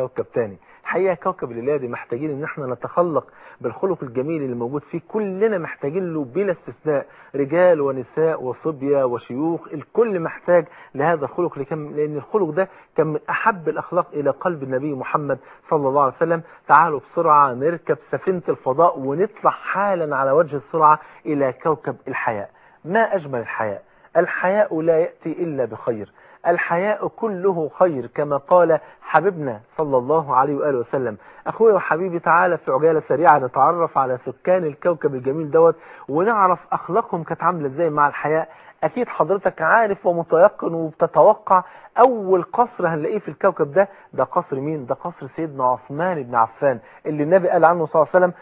كوكب تاني. حقيقة كوكب الليلة دي محتاجين إن إحنا نتخلق بالخلق الجميل اللي موجود فيه. كلنا محتاجين له بلا استثناء. رجال ونساء وصبية وشيوخ الكل محتاج لهذا الخلق. لأن الخلق ده كان من أحب الأخلاق إلى قلب النبي محمد صلى الله عليه وسلم. تعالوا بسرعة نركب سفينة الفضاء ونطلع حالا على وجه السرعة إلى كوكب الحياء. ما أجمل الحياء؟ الحياء لا يأتي إلا بخير. الحياء كله خير كما قال حبيبنا صلى الله عليه وآله وسلم. أخوي وحبيبي تعالى في عجالة سريعة نتعرف على سكان الكوكب الجميل دوت ونعرف أخلاقهم كانت عاملة إزاي مع الحياء. أكيد حضرتك عارف ومتيقن وبتتوقع أول قصر هنلاقيه في الكوكب ده ده قصر مين؟ ده قصر سيدنا عثمان بن عفان اللي النبي قال عنه صلى الله عليه وسلم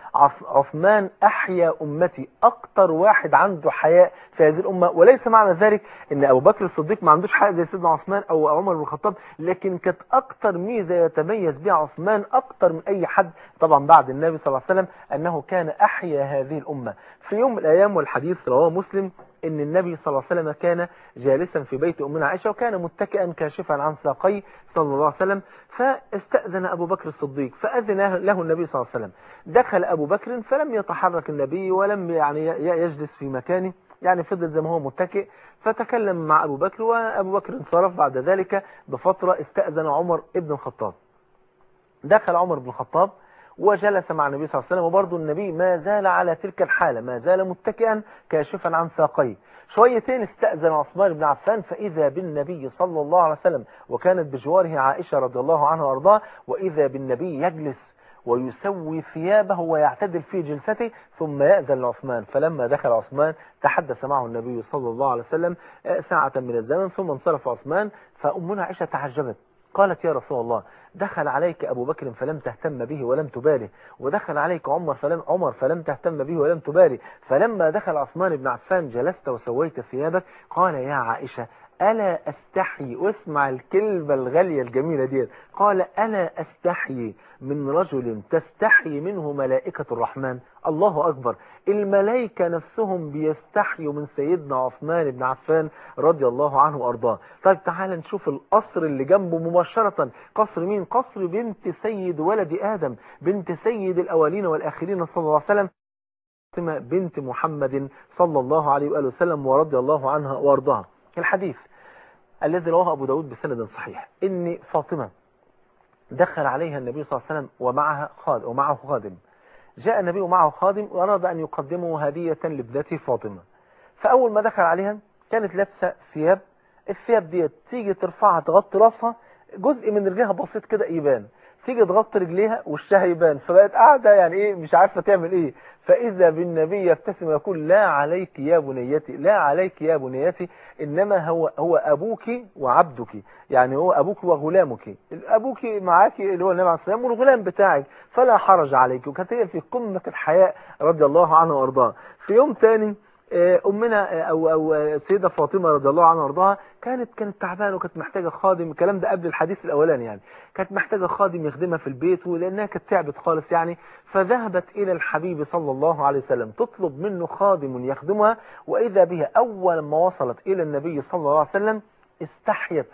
عثمان أحيا أمتي أكتر واحد عنده حياء في هذه الأمة. وليس معنى ذلك إن أبو بكر الصديق ما عندوش حياء زي سيدنا عثمان أو عمر بن الخطاب لكن كانت أكتر ميزة يتميز بها عثمان أكتر من أي حد طبعا بعد النبي صلى الله عليه وسلم أنه كان أحيا هذه الأمة. في يوم من الأيام والحديث رواه مسلم إن النبي صلى الله عليه وسلم كان جالسا في بيت أمنا عائشة وكان متكئا كاشفا عن ساقي صلى الله عليه وسلم فاستأذن أبو بكر الصديق فأذن له النبي صلى الله عليه وسلم. دخل أبو بكر فلم يتحرك النبي ولم يعني يجلس في مكانه يعني فضل زي ما هو متكئ فتكلم مع أبو بكر وأبو بكر انصرف بعد ذلك بفترة استأذن عمر ابن الخطاب. دخل عمر بن الخطاب وجلس مع النبي صلى الله عليه وسلم وبرضه النبي ما زال على تلك الحالة ما زال متكئا كاشفا عن ساقيه. شويتين استأذن عثمان بن عفان فإذا بالنبي صلى الله عليه وسلم وكانت بجواره عائشة رضي الله عنها وأرضاه وإذا بالنبي يجلس ويسوي ثيابه ويعتدل في جلسته ثم يأذن لعثمان فلما دخل عثمان تحدث معه النبي صلى الله عليه وسلم ساعة من الزمن ثم انصرف عثمان فأمنا عائشة تعجبت. قالت يا رسول الله دخل عليك أبو بكر فلم تهتم به ولم تبالي. ودخل عليك عمر فلم, عمر فلم تهتم به ولم تبالي. فلما دخل عثمان بن عفان جلست وسويت ثيابك قال يا عائشة ألا أستحي؟ واسمع الكلمة الغالية الجميلة دي. قال ألا أستحي من رجل تستحي منه ملائكة الرحمن. الله أكبر. الملائكة نفسهم بيستحيوا من سيدنا عثمان بن عفان رضي الله عنه وأرضاه. طيب تعال نشوف القصر اللي جنبه مباشرة. قصر مين؟ قصر بنت سيد ولد آدم بنت سيد الأولين والآخرين صلى الله عليه وسلم. بنت محمد صلى الله عليه وآله وسلم ورضي الله عنها وأرضاها. الحديث. الذي رواه أبو داود بسند صحيح. إن فاطمة دخل عليها النبي صلى الله عليه وسلم ومعها خادم ومعه خادم. جاء النبي ومعه خادم وأراد أن يقدمه هدية لابنته فاطمة. فأول ما دخل عليها كانت لابسة ثياب. الثياب دي تيجي ترفعها تغطي راسها. جزء من رجلها بسيط كده يبان. تيجي تغطي رجليها وشها يبان. فبقت قاعدة يعني إيه مش عارفة تعمل إيه. فإذا بالنبي يبتسم ويقول لا عليك يا بنيتي لا عليك يا بنيتي إنما هو هو أبوك وعبدك. يعني هو أبوك وغلامك. أبوك معاك اللي هو النبي عليه الصلاة والسلام والغلام بتاعك. فلا حرج عليك. وكانت هي في قمة الحياء رضي الله عنها وارضاها في يوم تاني أمنا أو أو السيدة فاطمة رضي الله عنها وارضاها كانت كانت تعبانة وكانت محتاجة خادم الكلام ده قبل الحديث الأولاني يعني. كانت محتاجة خادم يخدمها في البيت ولأنها كانت تعبت خالص يعني. فذهبت إلى الحبيب صلى الله عليه وسلم تطلب منه خادم يخدمها. وإذا بها أول ما وصلت إلى النبي صلى الله عليه وسلم استحيت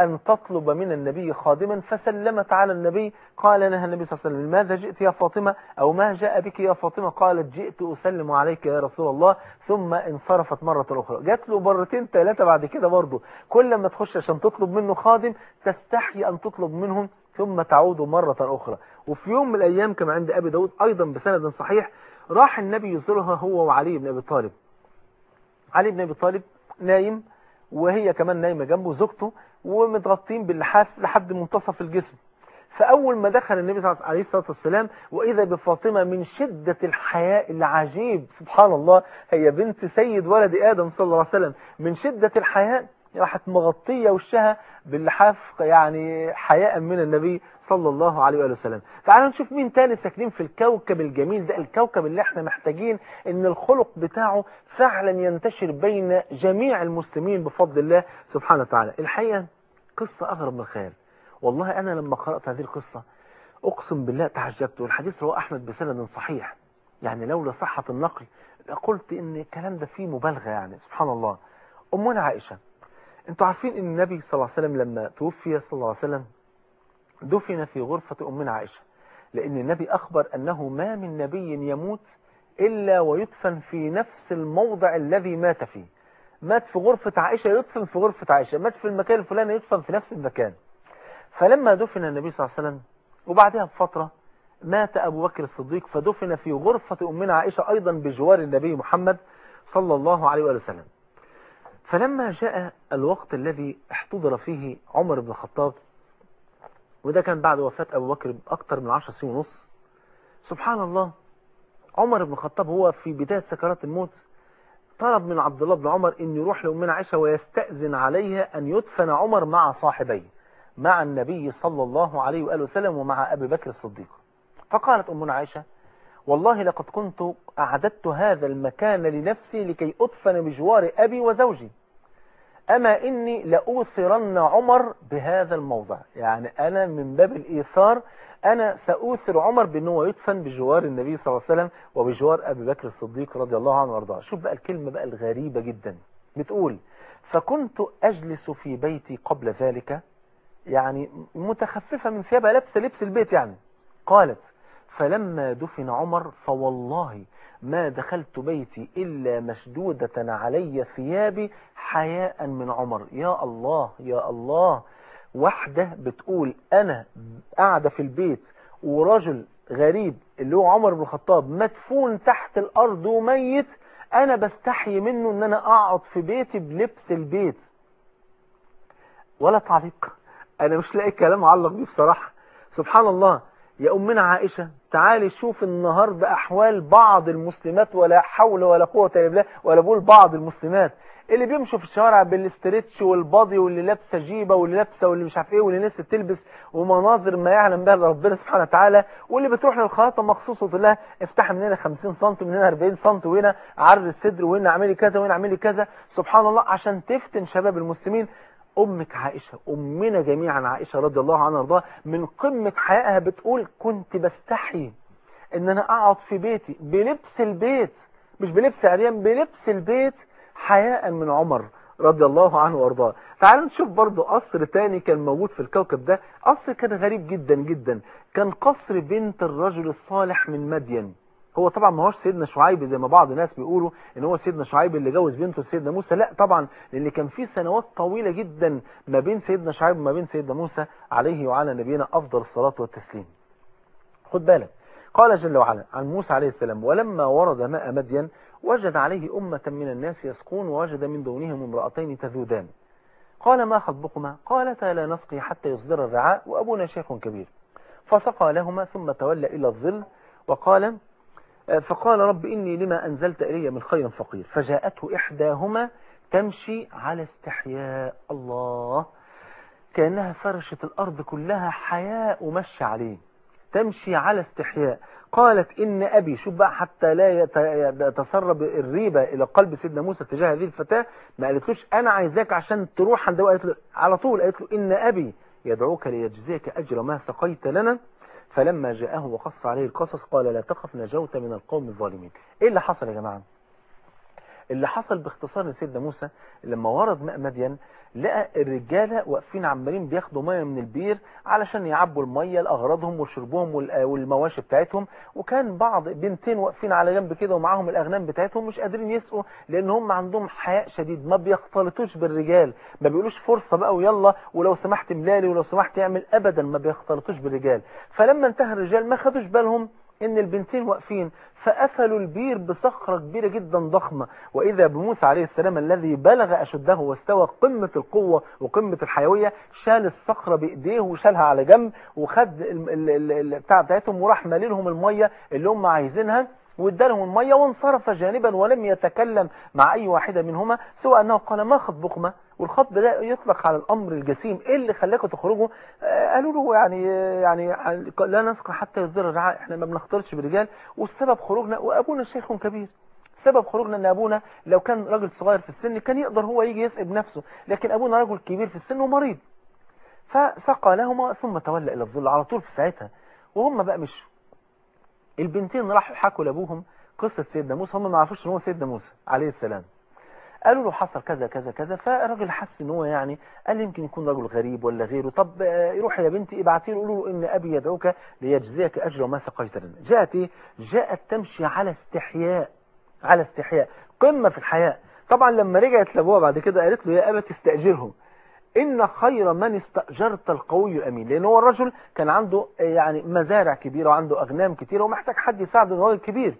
أن تطلب من النبي خادما فسلمت على النبي. قال لها النبي صلى الله عليه وسلم لماذا جئت يا فاطمة؟ أو ما جاء بك يا فاطمة؟ قالت جئت أسلم عليك يا رسول الله. ثم انصرفت مرة أخرى. جات له مرتين ثلاثة بعد كده برضه. كل ما تخش عشان تطلب منه خادم تستحي أن تطلب منهم ثم تعود مرة أخرى. وفي يوم من الأيام كما عند أبي داود أيضا بسند صحيح راح النبي يزورها هو وعلي بن أبي طالب. علي بن أبي طالب نايم وهي كمان نايمة جنبه زوجته ومتغطين باللحاف لحد منتصف الجسم. فأول ما دخل النبي عليه الصلاة والسلام وإذا بفاطمة من شدة الحياء العجيب سبحان الله هي بنت سيد ولد آدم صلى الله عليه وسلم من شدة الحياء راحت مغطية وشها باللحاف يعني حياء من النبي صلى الله عليه وآله وسلم. تعالوا نشوف مين تاني ساكنين في الكوكب الجميل ده الكوكب اللي إحنا محتاجين إن الخلق بتاعه فعلا ينتشر بين جميع المسلمين بفضل الله سبحانه وتعالى. الحقيقة قصة أغرب من الخيال. والله أنا لما قرأت هذه القصة أقسم بالله تعجبت والحديث رواه أحمد بسند صحيح. يعني لولا صحة النقل قلت إن الكلام ده فيه مبالغة يعني سبحان الله. أمنا عائشة أنتوا عارفين إن النبي صلى الله عليه وسلم لما توفي صلى الله عليه وسلم دفن في غرفة امنا عائشة لأن النبي أخبر أنه ما من نبي يموت إلا ويدفن في نفس الموضع الذي مات فيه. مات في غرفة عائشة يدفن في غرفة عائشة. مات في المكان الفلاني يدفن في نفس المكان. فلما دفن النبي صلى الله عليه وسلم وبعدها بفترة مات أبو بكر الصديق فدفن في غرفة أمنا عائشة أيضا بجوار النبي محمد صلى الله عليه وآله وسلم. فلما جاء الوقت الذي احتضر فيه عمر بن الخطاب وده كان بعد وفاة أبو بكر بأكثر من عشر سنين ونص. سبحان الله عمر بن الخطاب هو في بداية سكرات الموت طلب من عبد الله بن عمر إن يروح لأمنا عائشة ويستأذن عليها أن يدفن عمر مع صاحبيه مع النبي صلى الله عليه وآله وسلم ومع أبي بكر الصديق. فقالت أمنا عائشة والله لقد كنت أعددت هذا المكان لنفسي لكي أدفن بجوار أبي وزوجي. أما إني لأوثرن عمر بهذا الموضع. يعني أنا من باب الإيثار أنا سأوثر عمر بأنه يدفن بجوار النبي صلى الله عليه وسلم وبجوار أبي بكر الصديق رضي الله عنه وأرضاه. شوف بقى الكلمة بقى الغريبة جدا. بتقول فكنت أجلس في بيتي قبل ذلك. يعني متخففة من ثيابها لبس لبس البيت يعني. قالت فلما دفن عمر فوالله ما دخلت بيتي إلا مشدودة علي ثيابي حياء من عمر. يا الله يا الله. واحدة بتقول أنا قاعدة في البيت ورجل غريب اللي هو عمر بن الخطاب مدفون تحت الأرض وميت أنا بستحي منه أن أنا أقعد في بيتي بلبس البيت. ولا تعليق. أنا مش لاقي كلام أعلق بيه بصراحة. سبحان الله. يا أمنا عائشة تعالي شوف النهاردة أحوال بعض المسلمات ولا حول ولا قوة إلا بالله ولا بقول بعض المسلمات. اللي بيمشوا في الشوارع بالاسترتش والبادي واللي لابسة جيبة واللي لابسة واللي مش عارف إيه واللي نفسه تلبس ومناظر ما يعلم بها ربنا سبحانه وتعالى واللي بتروح للخياطه مخصوص وتقول لها افتحي من هنا 50 سم من هنا 40 سم وهنا عرض الصدر وهنا اعملي كذا وهنا اعملي كذا. سبحان الله عشان تفتن شباب المسلمين أمك عائشة أمنا جميعا عائشة رضي الله عنها وأرضاها من قمة حيائها بتقول كنت بستحي إن أنا أقعد في بيتي بلبس البيت مش بلبس عريان بلبس البيت حياء من عمر رضي الله عنه وارضاه تعالوا نشوف برضو قصر تاني كان موجود في الكوكب ده. قصر كان غريب جدا جدا. كان قصر بنت الرجل الصالح من مدين. هو طبعا ما هوش سيدنا شعيب زي ما بعض الناس بيقولوا إن هو سيدنا شعيب اللي جوز بنته سيدنا موسى. لا طبعا لأن كان في سنوات طويلة جدا ما بين سيدنا شعيب وما بين سيدنا موسى عليه وعلى نبينا أفضل الصلاة والتسليم. خد بالك. قال جل وعلا عن موسى عليه السلام ولما ورد ماء مدين وجد عليه أمة من الناس يسقون ووجد من دونهم امرأتين تذودان. قال ما خطبكما؟ قالتا لا نسقي حتى يصدر الرعاء وأبونا شيخ كبير. فسقى لهما ثم تولى إلى الظل وقال فقال رب إني لما أنزلت إلي من خير فقير. فجاءته إحداهما تمشي على استحياء الله. كأنها فرشت الأرض كلها حياء ومشي عليه. تمشي على استحياء. قالت إن أبي شوف بقى حتى لا يتسرب الريبة إلى قلب سيدنا موسى تجاه هذه الفتاة ما قالتلوش أنا عايزاك عشان تروح عند قالت له على طول قالت له إن أبي يدعوك ليجزيك أجر ما سقيت لنا. فلما جاءه وقص عليه القصص قال لا تخف نجوت من القوم الظالمين. إيه اللي حصل يا جماعة؟ اللي حصل باختصار لسيدنا موسى لما ورد ماء مدين لقى الرجالة واقفين عمالين بياخدوا مية من البير علشان يعبوا المية لأغراضهم وشربهم والمواشي بتاعتهم. وكان بعض بنتين واقفين على جنب كده ومعاهم الأغنام بتاعتهم مش قادرين يسقوا لأن هم عندهم حياء شديد. ما بيختلطوش بالرجال ما بيقولوش فرصة بقى ويلا ولو سمحت ملالي ولو سمحت يعمل أبدا ما بيختلطوش بالرجال. فلما انتهى الرجال ما خدوش بالهم إن البنتين واقفين فقفلوا البير بصخرة كبيرة جدا ضخمة. وإذا بموسى عليه السلام الذي بلغ أشده واستوى قمة القوة وقمة الحيوية شال الصخرة بإيديه وشالها على جنب وخد البتاع بتاعتهم وراح ماللهم المية اللي هم عايزينها وادالهم المية وانصرف جانبا ولم يتكلم مع أي واحدة منهما سوى أنه قال ما خطبكما؟ والخطب ده يطلق على الأمر الجسيم. إيه اللي خلاكم تخرجوا؟ آه قالوا له يعني يعني لا نسقى حتى يصدر الرعاء. إحنا ما بنختلطش بالرجال والسبب خروجنا وأبونا شيخ كبير. سبب خروجنا إن أبونا لو كان راجل صغير في السن كان يقدر هو يجي يسقي بنفسه. لكن أبونا رجل كبير في السن ومريض. فسقى لهما ثم تولى إلى الظل على طول في ساعتها. وهم بقى مشوا. البنتين راحوا حكوا لأبوهم قصة سيدنا موسى. هم ما عرفوش إن هو سيدنا موسى عليه السلام. قالوا له حصل كذا كذا كذا فالراجل حس إن هو يعني قال يمكن يكون رجل غريب ولا غيره. طب روح يا بنتي ابعتي له قولوا له إن أبي يدعوك ليجزيك أجر ما سقيت لنا. جاءت إيه؟ جاءت تمشي على استحياء على استحياء قمة في الحياء. طبعا لما رجعت لأبوها بعد كده قالت له يا ابا تستاجرهم إن خير من استأجرت القوي الأمين. لأن هو الرجل كان عنده يعني مزارع كبيرة وعنده أغنام كتيرة ومحتاج حد يساعده الراجل الكبير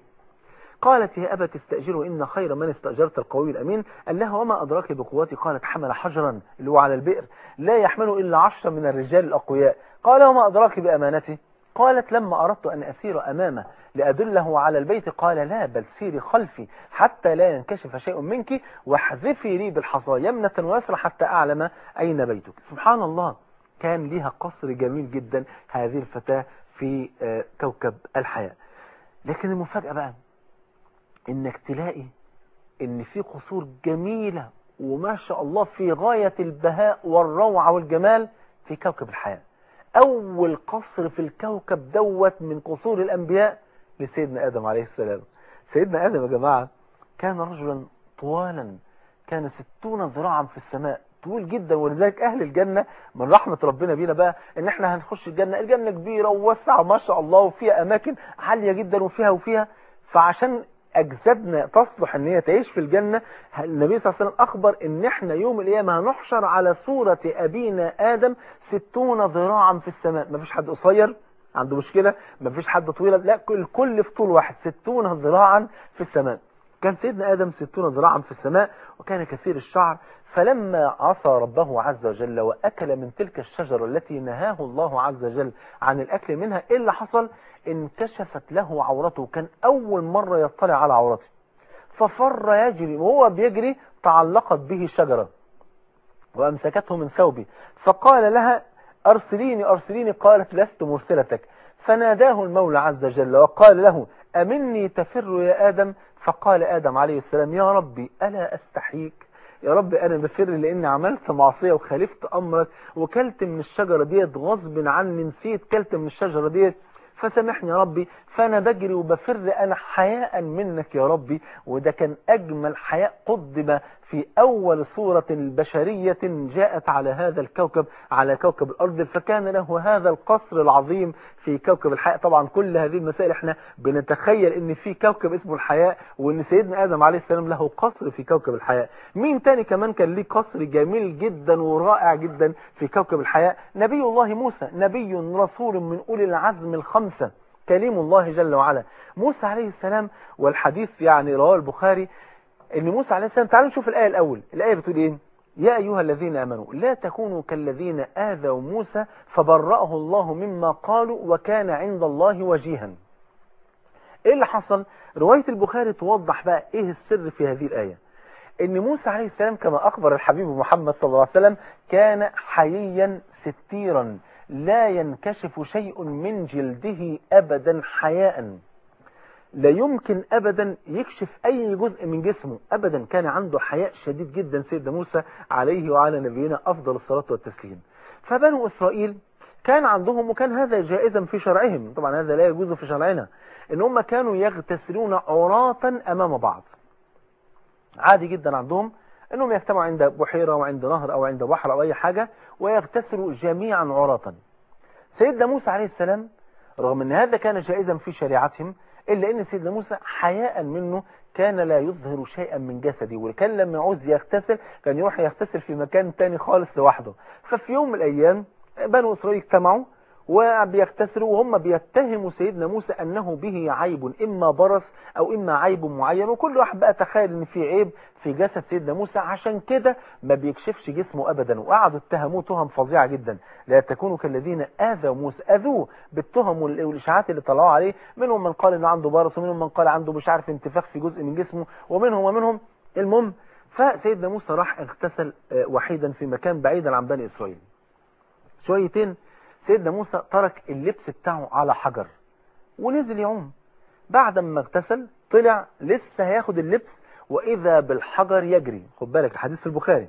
قالت يا أبا تستأجره إن خير من استأجرت القوي الأمين قال لها وما أدراك بقوتي؟ قالت حمل حجرا اللي هو على البئر. لا يحمله إلا عشرة من الرجال الأقوياء. قال وما أدراك بأمانتي؟ قالت لما أردت أن أسير أمامه لأدله على البيت قال لا بل سيري خلفي حتى لا ينكشف شيء منك واحذفي لي بالحصى يمنة ويسرى حتى أعلم أين بيتك. سبحان الله كان ليها قصر جميل جدا هذه الفتاة في كوكب الحياة. لكن المفاجأة بقى إنك تلاقي إن في قصور جميلة وما شاء الله في غاية البهاء والروعة والجمال في كوكب الحياة. أول قصر في الكوكب دوت من قصور الأنبياء لسيدنا آدم عليه السلام. سيدنا آدم يا جماعة كان رجلا طوالا كان ستون ذراعا في السماء طويل جدا ولذلك أهل الجنة من رحمة ربنا بينا بقى إن إحنا هنخش الجنة. الجنة كبيرة ووسعة ما شاء الله وفيها أماكن عالية جدا وفيها وفيها. فعشان أجسادنا تصلح إن هي تعيش في الجنة. النبي صلى الله عليه وسلم أخبر إن إحنا يوم القيامة هنحشر على صورة أبينا آدم ستون ذراعا في السماء. مفيش حد قصير عنده مشكلة. مفيش حد طويل لا الكل في طول واحد. ستون ذراعا في السماء. كان سيدنا آدم ستون ذراعا في السماء وكان كثير الشعر. فلما عصى ربه عز وجل وأكل من تلك الشجرة التي نهاه الله عز وجل عن الأكل منها إيه اللي حصل؟ انكشفت له عورته كان أول مرة يطلع على عورته. ففر يجري وهو بيجري تعلقت به شجرة وأمسكته من ثوبه. فقال لها أرسليني أرسليني. قالت لست مرسلتك. فناداه المولى عز وجل وقال له أمني تفر يا آدم؟ فقال آدم عليه السلام يا ربي ألا أستحيك؟ يا رب أنا بفر لأني عملت معصية وخالفت أمرك وكلت من الشجرة ديت غصب عني نسيت كلت من الشجرة ديت. فسامحني يا ربي فأنا بجري وبفر أنا حياء منك يا ربي وده كان أجمل حياء قدم في أول صورة بشرية جاءت على هذا الكوكب على كوكب الأرض فكان له هذا القصر العظيم في كوكب الحياء طبعا كل هذه المسائل إحنا بنتخيل إن في كوكب اسمه الحياء وإن سيدنا آدم عليه السلام له قصر في كوكب الحياء مين تاني كمان كان ليه قصر جميل جدا ورائع جدا في كوكب الحياء نبي الله موسى نبي رسول من أولي العزم الخمسة كليم الله جل وعلا. موسى عليه السلام والحديث يعني رواه البخاري إن موسى عليه السلام تعالوا نشوف الآية الأول. الآية بتقول إيه؟ يا أيها الذين آمنوا لا تكونوا كالذين آذوا موسى فبرأه الله مما قالوا وكان عند الله وجيها. إيه اللي حصل؟ رواية البخاري توضح بقى إيه السر في هذه الآية. إن موسى عليه السلام كما أخبر الحبيب محمد صلى الله عليه وسلم كان حييا ستيرا لا ينكشف شيء من جلده أبدا حياء. لا يمكن أبدا يكشف أي جزء من جسمه. أبدا كان عنده حياء شديد جدا سيدنا موسى عليه وعلى نبينا أفضل الصلاة والتسليم. فبنو إسرائيل كان عندهم وكان هذا جائزا في شرعهم. طبعا هذا لا يجوز في شرعنا. إن هم كانوا يغتسلون عراة أمام بعض. عادي جدا عندهم إنهم يجتمعوا عند بحيرة وعند نهر أو عند بحر أو أي حاجة ويغتسلوا جميعا عراة سيدنا موسى عليه السلام رغم إن هذا كان جائزا في شريعتهم إلا إن سيدنا موسى حياء منه كان لا يظهر شيئا من جسده وكان لما يعوز يغتسل كان يروح يغتسل في مكان تاني خالص لوحده. ففي يوم من الأيام بنو إسرائيل اجتمعوا وبيغتسلوا وهم بيتهموا سيدنا موسى أنه به عيب إما برص أو إما عيب معين. وكل واحد بقى تخيل أن في عيب في جسد سيدنا موسى. عشان كده ما بيكشفش جسمه أبدا. وقعدوا اتهموه تهم فظيعة جدا. لا تكونوا كالذين آذوا موسى. أذوه بالتهم والإشاعات اللي طلعوا عليه. منهم من قال أنه عنده برص ومنهم من قال عنده مش عارف انتفاخ في جزء من جسمه. ومنهم ومنهم. المهم فسيدنا موسى راح اغتسل وحيدا في مكان بعيدا عن بني إسرائيل. شويتين سيدنا موسى ترك اللبس بتاعه على حجر ونزل يعوم. بعد ما اغتسل طلع لسه هياخد اللبس وإذا بالحجر يجري. خد بالك الحديث في البخاري.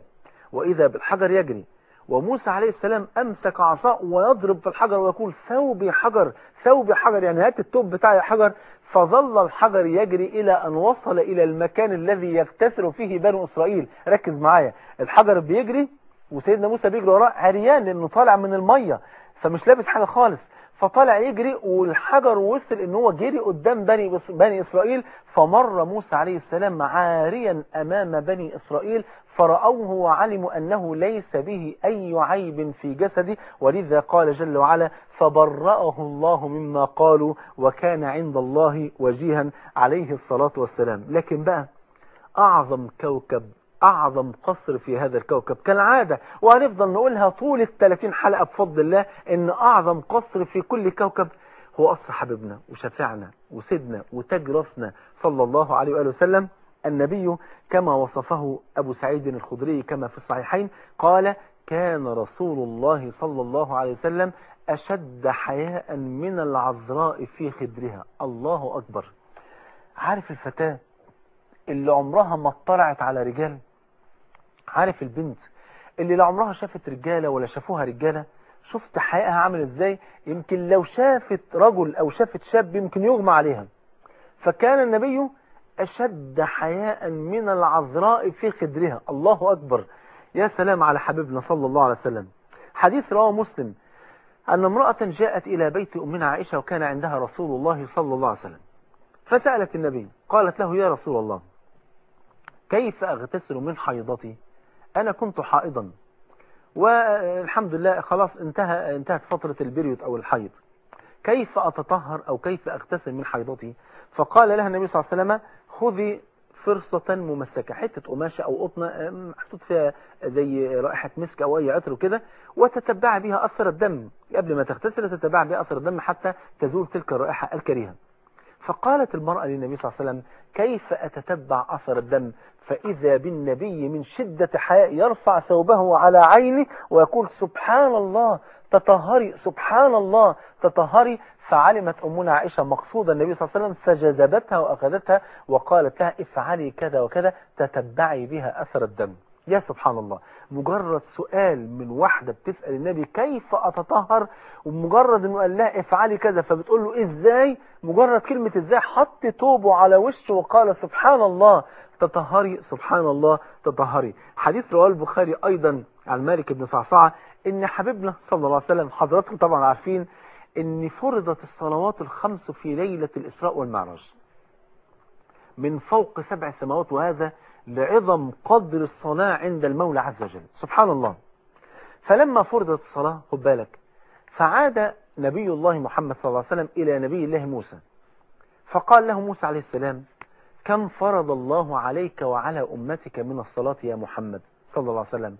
وإذا بالحجر يجري. وموسى عليه السلام أمسك عصاه ويضرب في الحجر ويقول ثوبي حجر ثوبي حجر يعني هات التوب بتاعي حجر. فظل الحجر يجري إلى أن وصل إلى المكان الذي يغتسل فيه بنو إسرائيل. ركز معايا. الحجر بيجري وسيدنا موسى بيجري وراه عريان لأنه طالع من المية. فمش لابس حاجة خالص. فطلع يجري والحجر وصل إن هو جري قدام بني بني إسرائيل. فمر موسى عليه السلام عاريا أمام بني إسرائيل. فرأوه وعلموا أنه ليس به أي عيب في جسده. ولذا قال جل وعلا فبرأه الله مما قالوا وكان عند الله وجيها عليه الصلاة والسلام. لكن بقى أعظم كوكب أعظم قصر في هذا الكوكب كالعادة وهنفضل نقولها طول ال 30 حلقة بفضل الله إن أعظم قصر في كل كوكب هو قصر حبيبنا وشفيعنا وسيدنا وتاج راسنا صلى الله عليه وآله وسلم. النبي كما وصفه أبو سعيد الخدري كما في الصحيحين قال كان رسول الله صلى الله عليه وسلم أشد حياء من العذراء في خدرها. الله أكبر. عارف الفتاة اللي عمرها ما اطلعت على رجال؟ عارف البنت اللي لا عمرها شافت رجالة ولا شافوها رجالة؟ شفت حقيقها عامل إزاي؟ يمكن لو شافت رجل أو شافت شاب يمكن يغمى عليها. فكان النبي أشد حياء من العذراء في خدرها. الله أكبر. يا سلام على حبيبنا صلى الله عليه وسلم. حديث رواه مسلم. أن امرأة جاءت إلى بيت امنا عائشة وكان عندها رسول الله صلى الله عليه وسلم. فسألت النبي قالت له يا رسول الله كيف أغتسل من حيضتي؟ أنا كنت حائضا. والحمد لله خلاص انتهى انتهت فترة البريود أو الحيض. كيف أتطهر أو كيف أغتسل من حيضتي؟ فقال لها النبي صلى الله عليه وسلم خذي فرصة ممسكة حتة قماشة أو قطنة محطوط فيها زي رائحة مسك أو أي عطر وكده وتتبع بها أثر الدم. قبل ما تغتسل تتبع بها أثر الدم حتى تزول تلك الرائحة الكريهة. فقالت المرأة للنبي صلى الله عليه وسلم كيف أتتبع أثر الدم؟ فإذا بالنبي من شدة حياء يرفع ثوبه على عينه ويقول سبحان الله تطهري سبحان الله تطهري. فعلمت أمنا عائشة مقصود النبي صلى الله عليه وسلم فجذبتها وأخذتها وقالت لها افعلي كذا وكذا تتبعي بها أثر الدم. يا سبحان الله. مجرد سؤال من واحدة بتسأل النبي كيف أتطهر ومجرد إنه قال لها افعلي كذا فبتقول له إزاي؟ مجرد كلمة إزاي؟ حط توبه على وشه وقال سبحان الله. تطهري سبحان الله تطهري. حديث رواه البخاري أيضا عن مالك بن صعصعة. إن حبيبنا صلى الله عليه وسلم حضراتكم طبعا عارفين إن فرضت الصلوات الخمس في ليلة الإسراء والمعراج. من فوق سبع سماوات وهذا لعظم قدر الصلاة عند المولى عز وجل. سبحان الله. فلما فرضت الصلاة خد بالك فعاد نبي الله محمد صلى الله عليه وسلم إلى نبي الله موسى. فقال له موسى عليه السلام كم فرض الله عليك وعلى أمتك من الصلاة يا محمد صلى الله عليه وسلم؟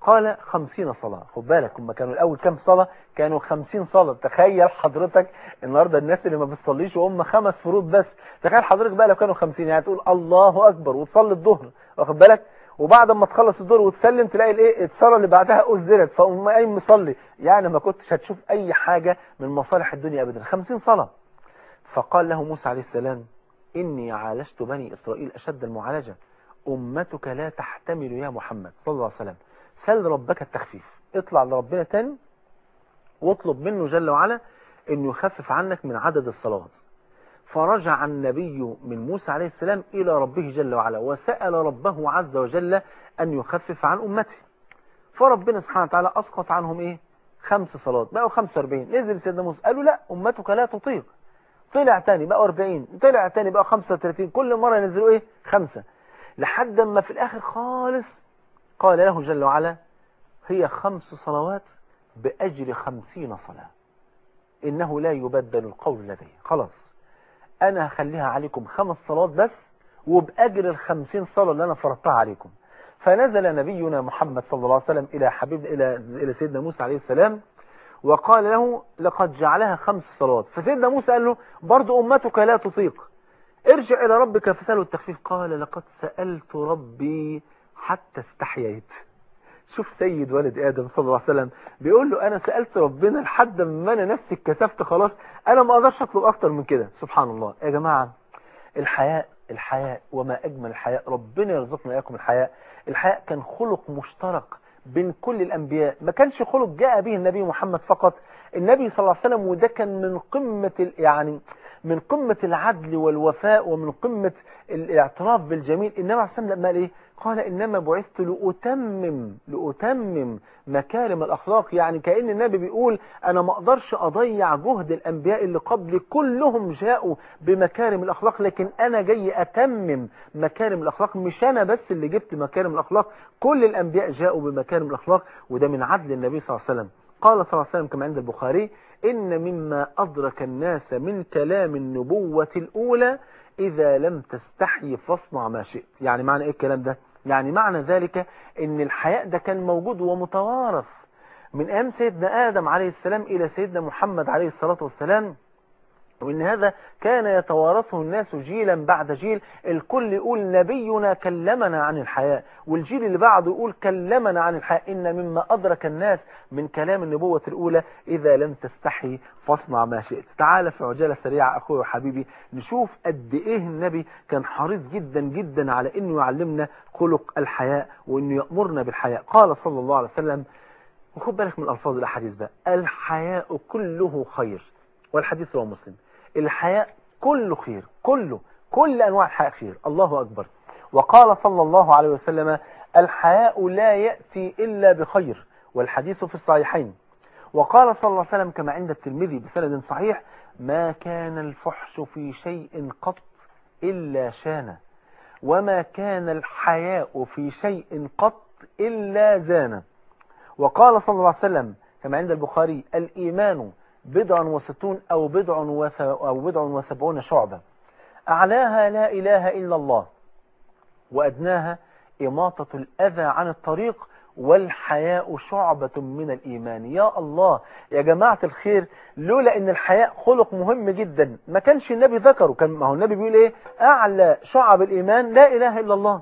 قال خمسين صلاة. خد بالك هم كانوا الأول كم صلاة؟ كانوا خمسين صلاة. تخيل حضرتك النهاردة الناس اللي ما بتصليش وهم خمس فروض بس. تخيل حضرتك بقى لو كانوا خمسين يعني تقول الله أكبر وتصلي الظهر. واخد بالك؟ وبعد ما تخلص الظهر وتسلم تلاقي الإيه؟ الصلاة اللي بعدها أزلت. فقوم قايم مصلي. يعني ما كنتش هتشوف أي حاجة من مصالح الدنيا أبدا. خمسين صلاة. فقال له موسى عليه السلام إني عالجت بني إسرائيل أشد المعالجة. أمتك لا تحتمل يا محمد. صلى الله عليه وسلم. سل ربك التخفيف. اطلع لربنا تاني واطلب منه جل وعلا إنه يخفف عنك من عدد الصلوات. فرجع النبي من موسى عليه السلام إلى ربه جل وعلا وسأل ربه عز وجل أن يخفف عن أمته. فربنا سبحانه وتعالى أسقط عنهم إيه؟ خمس صلوات. بقوا 45 نزل سيدنا موسى. قالوا لا أمتك لا تطيق. طلع تاني بقوا 40 طلع تاني بقوا 35 كل مرة ينزلوا إيه؟ خمسة. لحد ما في الآخر خالص قال له جل وعلا هي خمس صلوات بأجر خمسين صلاة. إنه لا يبدل القول لدي. خلاص. أنا هخليها عليكم خمس صلوات بس وبأجر الخمسين صلاة اللي أنا فرضتها عليكم. فنزل نبينا محمد صلى الله عليه وسلم إلى حبيب إلى إلى سيدنا موسى عليه السلام وقال له لقد جعلها خمس صلوات. فسيدنا موسى قال له برضو أمتك لا تطيق. ارجع إلى ربك فسأله التخفيف. قال لقد سألت ربي حتى استحييت. شوف سيد ولد آدم صلى الله عليه وسلم بيقول له أنا سألت ربنا لحد ما أنا نفسي اتكسفت خلاص أنا ما أقدرش أطلب أكتر من كده. سبحان الله. يا جماعة الحياء الحياء وما أجمل الحياء. ربنا يرزقنا إياكم الحياء. الحياء كان خلق مشترك بين كل الأنبياء. ما كانش خلق جاء به النبي محمد فقط. النبي صلى الله عليه وسلم وده كان من قمة يعني من قمة العدل والوفاء ومن قمة الاعتراف بالجميل. النبي عليه الصلاة والسلام قال إيه؟ قال إنما بعثت لأتمم لأتمم مكارم الأخلاق. يعني كأن النبي بيقول أنا ما أقدرش أضيع جهد الأنبياء اللي قبلي كلهم جاءوا بمكارم الأخلاق لكن أنا جاي أتمم مكارم الأخلاق. مش أنا بس اللي جبت مكارم الأخلاق كل الأنبياء جاءوا بمكارم الأخلاق وده من عدل النبي صلى الله عليه وسلم. قال صلى الله عليه وسلم كما عند البخاري إن مما أدرك الناس من كلام النبوة الأولى إذا لم تستحي فاصنع ما شئت. يعني معنى إيه الكلام ده؟ يعني معنى ذلك إن الحياء ده كان موجود ومتوارث من أيام سيدنا آدم عليه السلام إلى سيدنا محمد عليه الصلاة والسلام. وإن هذا كان يتوارثه الناس جيلا بعد جيل الكل يقول نبينا كلمنا عن الحياء والجيل اللي بعده يقول كلمنا عن الحياء إن مما أدرك الناس من كلام النبوة الأولى إذا لم تستحي فاصنع ما شئت. تعال في عجالة سريعة أخوي وحبيبي نشوف قد إيه النبي كان حريص جدا جدا على إنه يعلمنا خلق الحياء وإنه يأمرنا بالحياء قال صلى الله عليه وسلم وخد بالك من الفاظ الأحاديث بقى الحياء كله خير والحديث رواه مسلم. الحياء كله خير كله كل أنواع الحياء خير. الله أكبر. وقال صلى الله عليه وسلم الحياء لا يأتي إلا بخير والحديث في الصحيحين. وقال صلى الله عليه وسلم كما عند الترمذي بسند صحيح ما كان الفحش في شيء قط إلا شانه وما كان الحياء في شيء قط إلا زانه وقال صلى الله عليه وسلم كما عند البخاري الإيمان بضع وستون أو بضع. أو بضع وسبعون شعبة أعلاها لا إله إلا الله وأدناها إماطة الأذى عن الطريق والحياء شعبة من الإيمان. يا الله يا جماعة الخير لولا أن الحياء خلق مهم جدا. ما كانش النبي ذكره كان ما هو النبي بيقول إيه؟ أعلى شعب الإيمان لا إله إلا الله.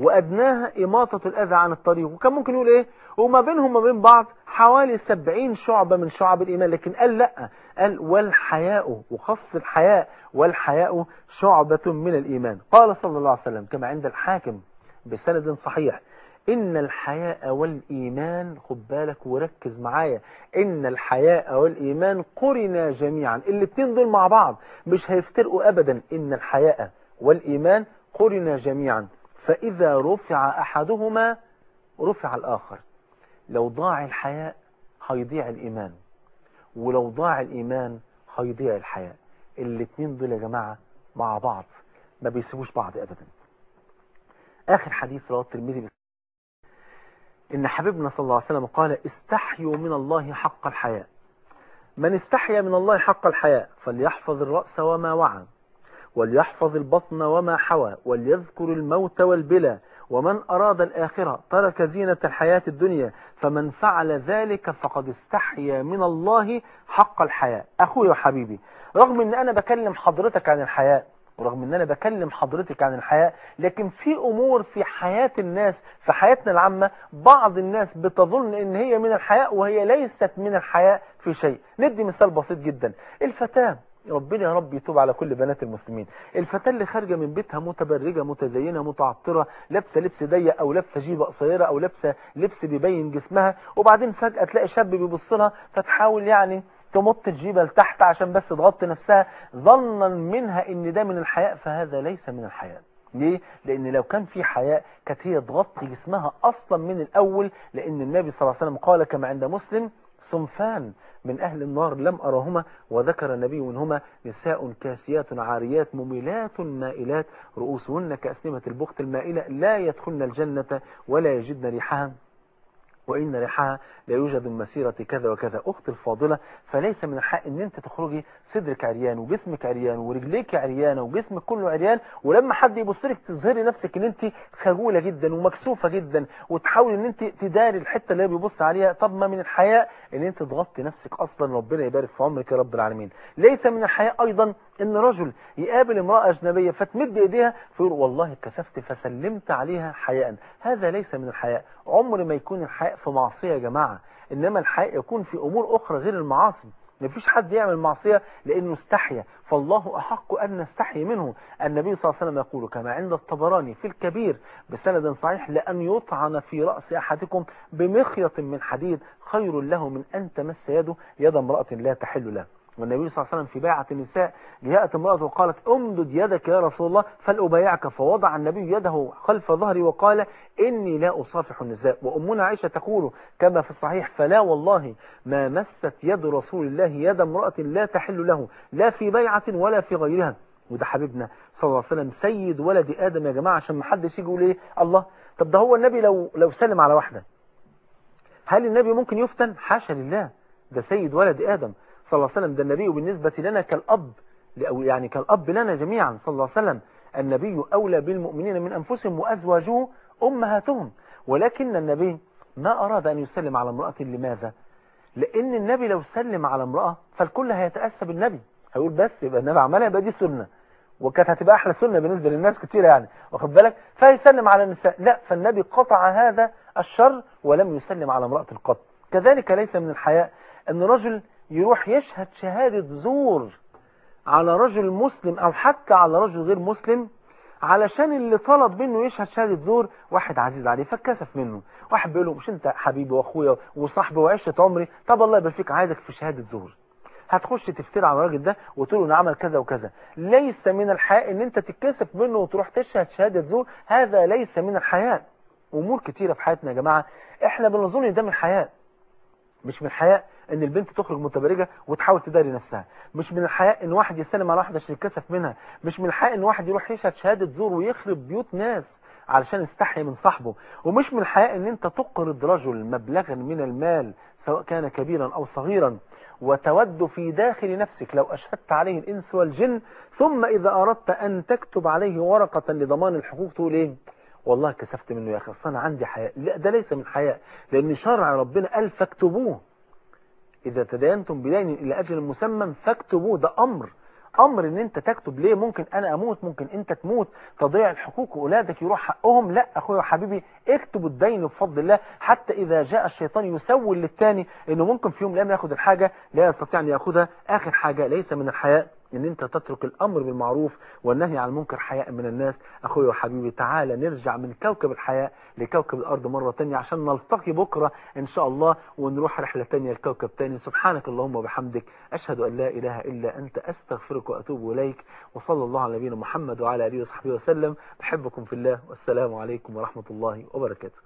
وأدناها إماطة الأذى عن الطريق. وكان ممكن يقول إيه؟ وما بينهم وما بين بعض حوالي سبعين شعبة من شعب الإيمان. لكن قال لأ. قال والحياء وخص الحياء والحياء شعبة من الإيمان. قال صلى الله عليه وسلم كما عند الحاكم بسند صحيح إن الحياء والإيمان خد بالك وركز معايا إن الحياء والإيمان قرنا جميعا. الاتنين دول مع بعض مش هيفترقوا أبدا. إن الحياء والإيمان قرنا جميعا. فإذا رفع أحدهما رفع الآخر. لو ضاع الحياء هيضيع الإيمان. ولو ضاع الإيمان هيضيع الحياء. الاتنين دول يا جماعة مع بعض. ما بيسيبوش بعض أبدا. آخر حديث رواه الترمذي. إن حبيبنا صلى الله عليه وسلم قال استحيوا من الله حق الحياء. من استحيا من الله حق الحياء فليحفظ الرأس وما وعى. وليحفظ البطن وما حوى وليذكر الموت والبلى ومن أراد الآخرة ترك زينة الحياة الدنيا فمن فعل ذلك فقد استحيا من الله حق الحياة. أخوي وحبيبي رغم أن أنا بكلم حضرتك عن الحياة ورغم إن أنا بكلم حضرتك عن الحياة لكن في أمور في حياة الناس في حياتنا العامة بعض الناس بتظن إن هي من الحياة وهي ليست من الحياة في شيء. ندي مثال بسيط جدا. الفتاة. ربنا يا رب يتوب على كل بنات المسلمين. الفتاة اللي خارجة من بيتها متبرجة متزينة متعطرة لابسة لبس ضيق أو لابسة جيبة قصيرة أو لابسة لبس بيبين جسمها وبعدين فجأة تلاقي شاب بيبص لها فتحاول يعني تمط الجيبة لتحت عشان بس تغطي نفسها. ظنا منها إن ده من الحياء فهذا ليس من الحياء. ليه؟ لأن لو كان في حياء كانت هي تغطي جسمها أصلا من الأول لأن النبي صلى الله عليه وسلم قال كما عند مسلم صنفان من أهل النار لم أرهما وذكر النبي منهما نساء كاسيات عاريات مميلات مائلات رؤوسهن كأسنمة البخت المائلة لا يدخلن الجنة ولا يجدن ريحها. وإن ريحها لا يوجد من مسيرة كذا وكذا. أخت الفاضلة فليس من الحق أن أنت تخرجي صدرك عريان وجسمك عريان ورجليك عريانة وجسمك كله عريان ولما حد يبص لك تظهري نفسك أن أنت خجولة جدا ومكسوفة جدا وتحاولي أن أنت تداري الحتة اللي بيبص عليها. طب ما من الحياء أن أنت تغطي نفسك أصلا. ربنا يبارك في عمرك يا رب العالمين. ليس من الحياء أيضا أن رجل يقابل امرأة أجنبية فتمد إيديها فيقول والله كسفت فسلمت عليها حياء. هذا ليس من الحياء. عمر ما يكون الحياء في معصية يا جماعة. إنما الحياء يكون في أمور أخرى غير المعاصي. مفيش حد يعمل معصية لأنه استحيا. فالله أحق أن نستحي منه. النبي صلى الله عليه وسلم يقول كما عند الطبراني في الكبير بسند صحيح لأن يطعن في رأس أحدكم بمخيط من حديد خير له من أن تمس يده يد امرأة لا تحل له. والنبي صلى الله عليه وسلم في بيعة النساء جاءت امرأة وقالت امدد يدك يا رسول الله فلأبايعك فوضع النبي يده خلف ظهري وقال إني لا أصافح النساء. وأمنا عائشة تقول كما في الصحيح فلا والله ما مست يد رسول الله يد امرأة لا تحل له لا في بيعة ولا في غيرها. وده حبيبنا صلى الله عليه وسلم سيد ولد آدم يا جماعة عشان ما حدش يقول إيه؟ الله. طب ده هو النبي لو لو سلم على واحدة هل النبي ممكن يفتن؟ حاشا لله. ده سيد ولد آدم. صلى الله عليه وسلم ده النبي بالنسبة لنا كالأب يعني كالأب لنا جميعا صلى الله عليه وسلم. النبي أولى بالمؤمنين من أنفسهم وأزواجه أمهاتهم. ولكن النبي ما أراد أن يسلم على امرأة لماذا؟ لأن النبي لو سلم على امرأة فالكل هيتأسى بالنبي. هيقول بس يبقى النبي عملها يبقى دي سنة. وكانت هتبقى أحلى سنة بالنسبة للناس كتير يعني واخد بالك؟ فيسلم على النساء. لا فالنبي قطع هذا الشر ولم يسلم على امرأة القط. كذلك ليس من الحياء أن رجل يروح يشهد شهادة زور على رجل مسلم أو حتى على رجل غير مسلم علشان اللي طلب منه يشهد شهادة زور واحد عزيز عليه فكسف منه. واحد بيقول له مش أنت حبيبي وأخويا وصاحبي وعشرة عمري؟ طب الله يبارك فيك عايزك في شهادة زور. هتخش تفتري على الراجل ده وتقول له انه عمل كذا وكذا. ليس من الحياء إن أنت تتكسف منه وتروح تشهد شهادة زور هذا ليس من الحياء أمور كتيرة في حياتنا يا جماعة إحنا بنظن ده من الحياء مش من الحياء إن البنت تخرج متبرجة وتحاول تداري نفسها. مش من الحياء إن واحد يسلم على واحدة عشان يتكسف منها. مش من الحياء إن واحد يروح يشهد شهادة زور ويخرب بيوت ناس علشان يستحي من صاحبه. ومش من الحياء إن أنت تقرض رجل مبلغا من المال سواء كان كبيرا أو صغيرا وتود في داخل نفسك لو أشهدت عليه الإنس والجن ثم إذا أردت أن تكتب عليه ورقة لضمان الحقوق تقول إيه؟ والله كسفت منه يا أخي أصل أنا عندي حياء لا ده ليس من حياء لأن شرع ربنا قال فاكتبوه. إذا تداينتم بدين إلى أجل مسمى فاكتبوه ده أمر. أمر إن أنت تكتب ليه ممكن أنا أموت ممكن أنت تموت. تضيع الحقوق وأولادك يروح حقهم. لا أخويا وحبيبي اكتبوا الدين بفضل الله. حتى إذا جاء الشيطان يسول للتاني إنه ممكن في يوم لم ياخد الحاجة لا يستطيع أن يأخذها. آخر حاجة ليس من الحياء إن أنت تترك الأمر بالمعروف والنهي عن المنكر حياء من الناس. اخويا وحبيبي تعالى نرجع من كوكب الحياء لكوكب الأرض مرة تانية عشان نلتقي بكرة إن شاء الله ونروح رحلة تانية لكوكب تاني. سبحانك اللهم وبحمدك. أشهد أن لا إله إلا أنت. أستغفرك وأتوب إليك. وصلى الله على نبينا محمد وعلى آله وصحبه وسلم. بحبكم في الله. والسلام عليكم ورحمة الله وبركاته.